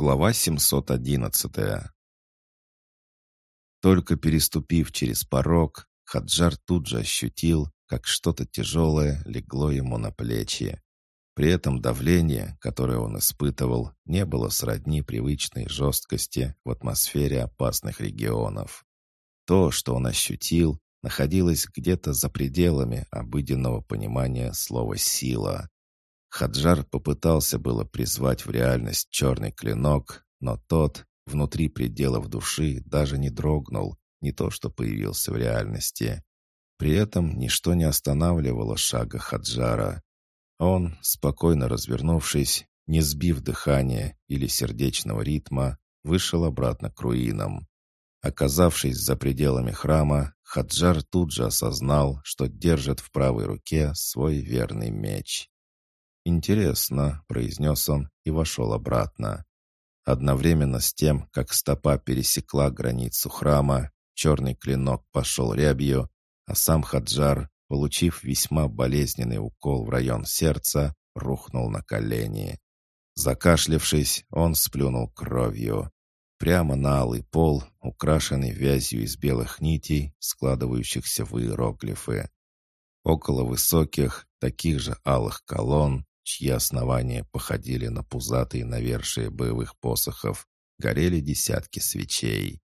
Глава 711 Только переступив через порог, Хаджар тут же ощутил, как что-то тяжелое легло ему на плечи. При этом давление, которое он испытывал, не было сродни привычной жесткости в атмосфере опасных регионов. То, что он ощутил, находилось где-то за пределами обыденного понимания слова «сила». Хаджар попытался было призвать в реальность черный клинок, но тот, внутри пределов души, даже не дрогнул, не то что появился в реальности. При этом ничто не останавливало шага Хаджара. Он, спокойно развернувшись, не сбив дыхания или сердечного ритма, вышел обратно к руинам. Оказавшись за пределами храма, Хаджар тут же осознал, что держит в правой руке свой верный меч. «Интересно», — произнес он и вошел обратно. Одновременно с тем, как стопа пересекла границу храма, черный клинок пошел рябью, а сам Хаджар, получив весьма болезненный укол в район сердца, рухнул на колени. Закашлявшись, он сплюнул кровью. Прямо на алый пол, украшенный вязью из белых нитей, складывающихся в иероглифы. Около высоких, таких же алых колонн, чьи основания походили на пузатые навершия боевых посохов, горели десятки свечей.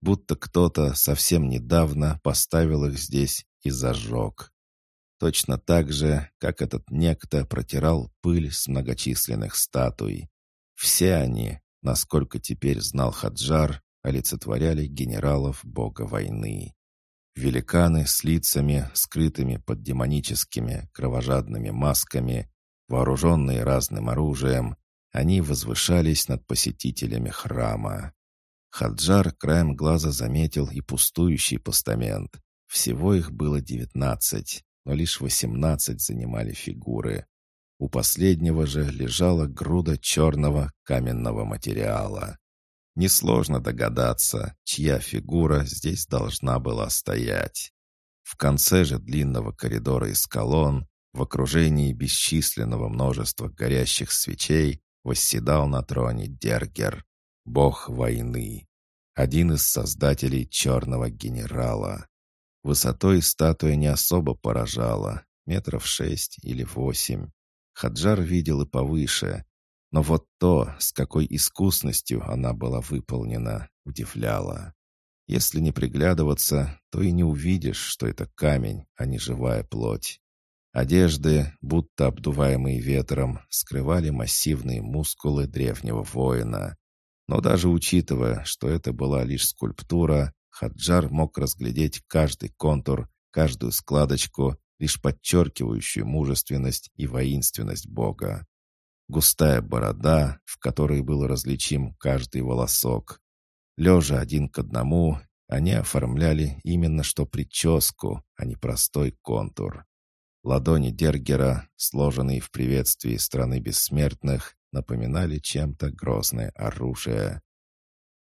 Будто кто-то совсем недавно поставил их здесь и зажег. Точно так же, как этот некто протирал пыль с многочисленных статуй. Все они, насколько теперь знал Хаджар, олицетворяли генералов бога войны. Великаны с лицами, скрытыми под демоническими кровожадными масками, Вооруженные разным оружием, они возвышались над посетителями храма. Хаджар краем глаза заметил и пустующий постамент. Всего их было девятнадцать, но лишь восемнадцать занимали фигуры. У последнего же лежала груда черного каменного материала. Несложно догадаться, чья фигура здесь должна была стоять. В конце же длинного коридора из колонн в окружении бесчисленного множества горящих свечей восседал на троне Дергер, бог войны, один из создателей черного генерала. Высотой статуя не особо поражала, метров шесть или восемь. Хаджар видел и повыше, но вот то, с какой искусностью она была выполнена, удивляло. Если не приглядываться, то и не увидишь, что это камень, а не живая плоть. Одежды, будто обдуваемые ветром, скрывали массивные мускулы древнего воина. Но даже учитывая, что это была лишь скульптура, Хаджар мог разглядеть каждый контур, каждую складочку, лишь подчеркивающую мужественность и воинственность Бога. Густая борода, в которой был различим каждый волосок. Лежа один к одному, они оформляли именно что прическу, а не простой контур. Ладони Дергера, сложенные в приветствии страны бессмертных, напоминали чем-то грозное оружие.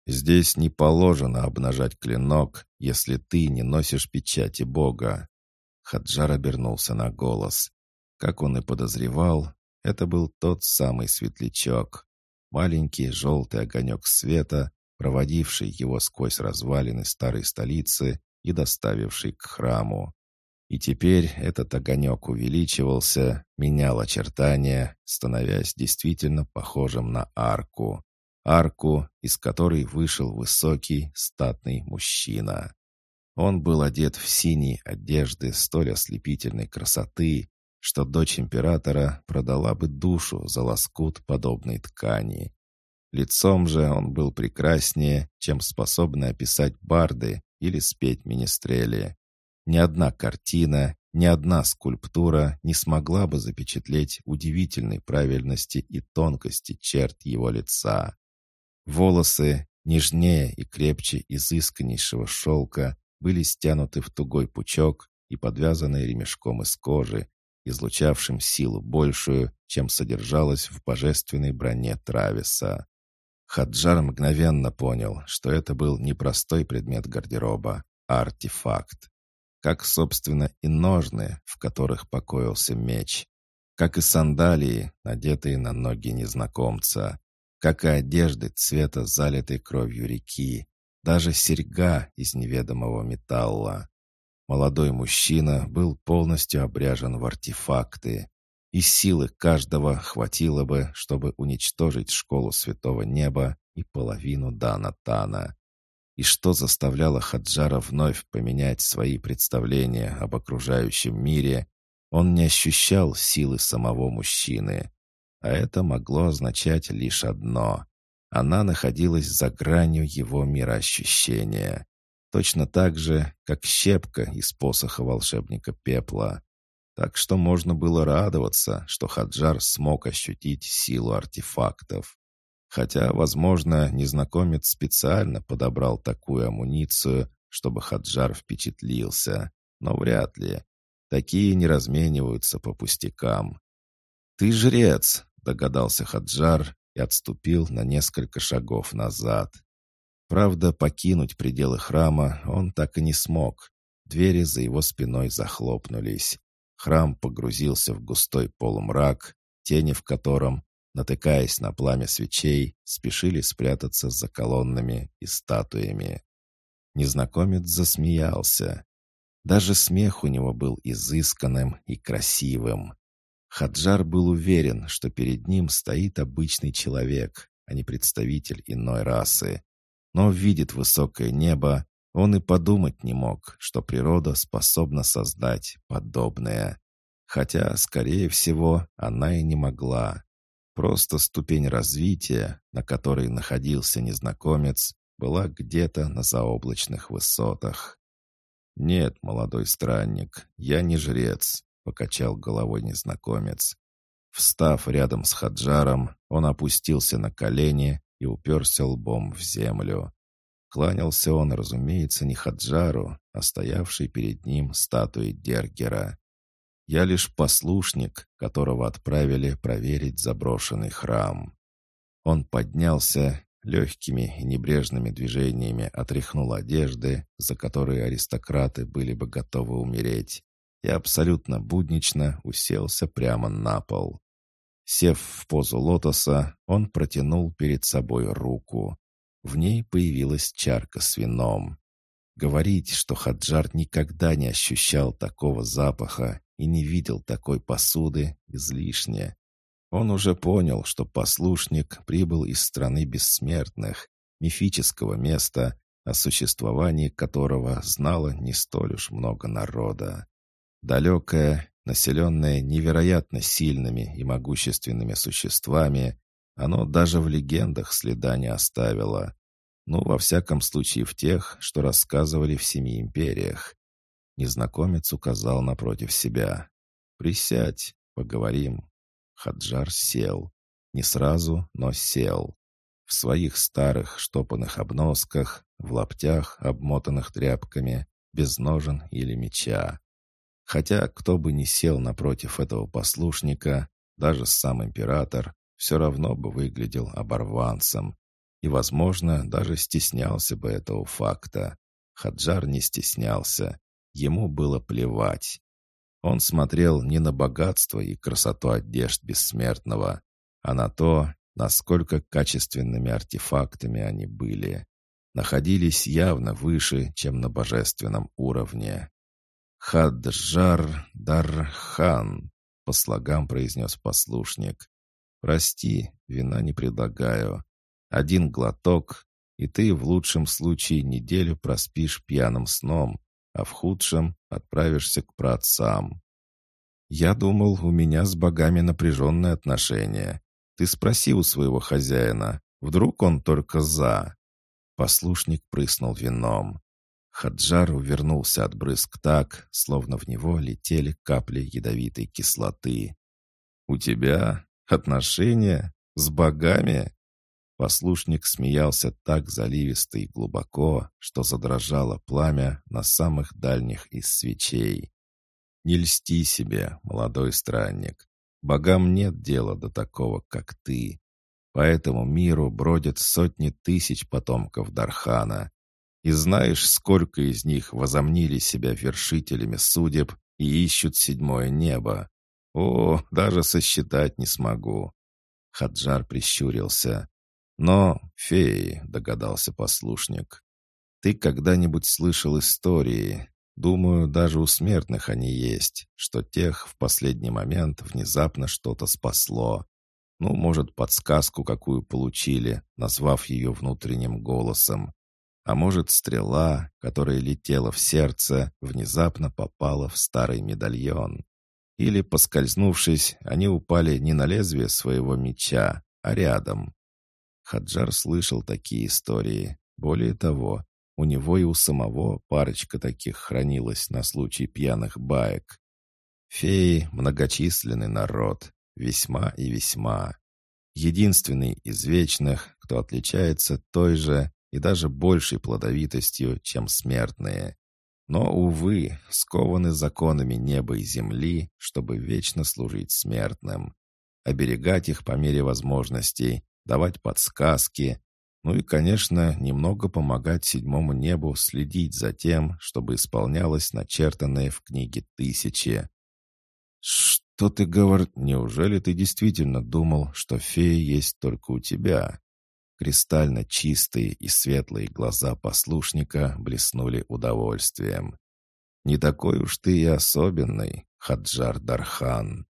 «Здесь не положено обнажать клинок, если ты не носишь печати Бога». Хаджар обернулся на голос. Как он и подозревал, это был тот самый светлячок. Маленький желтый огонек света, проводивший его сквозь развалины старой столицы и доставивший к храму. И теперь этот огонек увеличивался, менял очертания, становясь действительно похожим на арку. Арку, из которой вышел высокий, статный мужчина. Он был одет в синие одежды столь ослепительной красоты, что дочь императора продала бы душу за лоскут подобной ткани. Лицом же он был прекраснее, чем способны описать барды или спеть министрели. Ни одна картина, ни одна скульптура не смогла бы запечатлеть удивительной правильности и тонкости черт его лица. Волосы, нежнее и крепче изысканнейшего шелка, были стянуты в тугой пучок и подвязаны ремешком из кожи, излучавшим силу большую, чем содержалось в божественной броне Трависа. Хаджар мгновенно понял, что это был не простой предмет гардероба, а артефакт как, собственно, и ножны, в которых покоился меч, как и сандалии, надетые на ноги незнакомца. как и одежды цвета залитой кровью реки, даже серьга из неведомого металла. Молодой мужчина был полностью обряжен в артефакты, и силы каждого хватило бы, чтобы уничтожить школу Святого Неба и половину Дана Тана. И что заставляло Хаджара вновь поменять свои представления об окружающем мире, он не ощущал силы самого мужчины. А это могло означать лишь одно. Она находилась за гранью его мироощущения. Точно так же, как щепка из посоха волшебника пепла. Так что можно было радоваться, что Хаджар смог ощутить силу артефактов. Хотя, возможно, незнакомец специально подобрал такую амуницию, чтобы Хаджар впечатлился. Но вряд ли. Такие не размениваются по пустякам. «Ты жрец!» — догадался Хаджар и отступил на несколько шагов назад. Правда, покинуть пределы храма он так и не смог. Двери за его спиной захлопнулись. Храм погрузился в густой полумрак, тени в котором натыкаясь на пламя свечей, спешили спрятаться за колоннами и статуями. Незнакомец засмеялся. Даже смех у него был изысканным и красивым. Хаджар был уверен, что перед ним стоит обычный человек, а не представитель иной расы. Но видит высокое небо, он и подумать не мог, что природа способна создать подобное. Хотя, скорее всего, она и не могла. Просто ступень развития, на которой находился незнакомец, была где-то на заоблачных высотах. «Нет, молодой странник, я не жрец», — покачал головой незнакомец. Встав рядом с Хаджаром, он опустился на колени и уперся лбом в землю. Кланялся он, разумеется, не Хаджару, а стоявшей перед ним статуе Дергера. Я лишь послушник, которого отправили проверить заброшенный храм. Он поднялся, легкими и небрежными движениями отряхнул одежды, за которые аристократы были бы готовы умереть, и абсолютно буднично уселся прямо на пол. Сев в позу лотоса, он протянул перед собой руку. В ней появилась чарка с вином. Говорить, что Хаджар никогда не ощущал такого запаха и не видел такой посуды, излишне. Он уже понял, что послушник прибыл из страны бессмертных, мифического места, о существовании которого знало не столь уж много народа. Далекое, населенное невероятно сильными и могущественными существами, оно даже в легендах следа не оставило. Ну, во всяком случае, в тех, что рассказывали в семи империях. Незнакомец указал напротив себя. «Присядь, поговорим». Хаджар сел. Не сразу, но сел. В своих старых штопанных обносках, в лаптях, обмотанных тряпками, без ножен или меча. Хотя кто бы ни сел напротив этого послушника, даже сам император, все равно бы выглядел оборванцем. И, возможно, даже стеснялся бы этого факта. Хаджар не стеснялся. Ему было плевать. Он смотрел не на богатство и красоту одежд бессмертного, а на то, насколько качественными артефактами они были. Находились явно выше, чем на божественном уровне. «Хаджар Дархан», — по слогам произнес послушник. «Прости, вина не предлагаю. Один глоток, и ты в лучшем случае неделю проспишь пьяным сном, а в худшем отправишься к праотцам. Я думал, у меня с богами напряженные отношения. Ты спроси у своего хозяина, вдруг он только за. Послушник прыснул вином. Хаджар увернулся от брызг так, словно в него летели капли ядовитой кислоты. «У тебя отношения с богами?» Послушник смеялся так заливисто и глубоко, что задрожало пламя на самых дальних из свечей. «Не льсти себе, молодой странник. Богам нет дела до такого, как ты. По этому миру бродят сотни тысяч потомков Дархана. И знаешь, сколько из них возомнили себя вершителями судеб и ищут седьмое небо? О, даже сосчитать не смогу». Хаджар прищурился. Но феи, догадался послушник. Ты когда-нибудь слышал истории, думаю, даже у смертных они есть, что тех в последний момент внезапно что-то спасло. Ну, может, подсказку какую получили, назвав ее внутренним голосом. А может, стрела, которая летела в сердце, внезапно попала в старый медальон. Или, поскользнувшись, они упали не на лезвие своего меча, а рядом. Хаджар слышал такие истории. Более того, у него и у самого парочка таких хранилась на случай пьяных баек. Феи — многочисленный народ, весьма и весьма. Единственный из вечных, кто отличается той же и даже большей плодовитостью, чем смертные. Но, увы, скованы законами неба и земли, чтобы вечно служить смертным. Оберегать их по мере возможностей, давать подсказки, ну и, конечно, немного помогать седьмому небу следить за тем, чтобы исполнялось начертанное в книге тысячи. «Что ты говоришь? Неужели ты действительно думал, что фея есть только у тебя?» Кристально чистые и светлые глаза послушника блеснули удовольствием. «Не такой уж ты и особенный, Хаджар Дархан».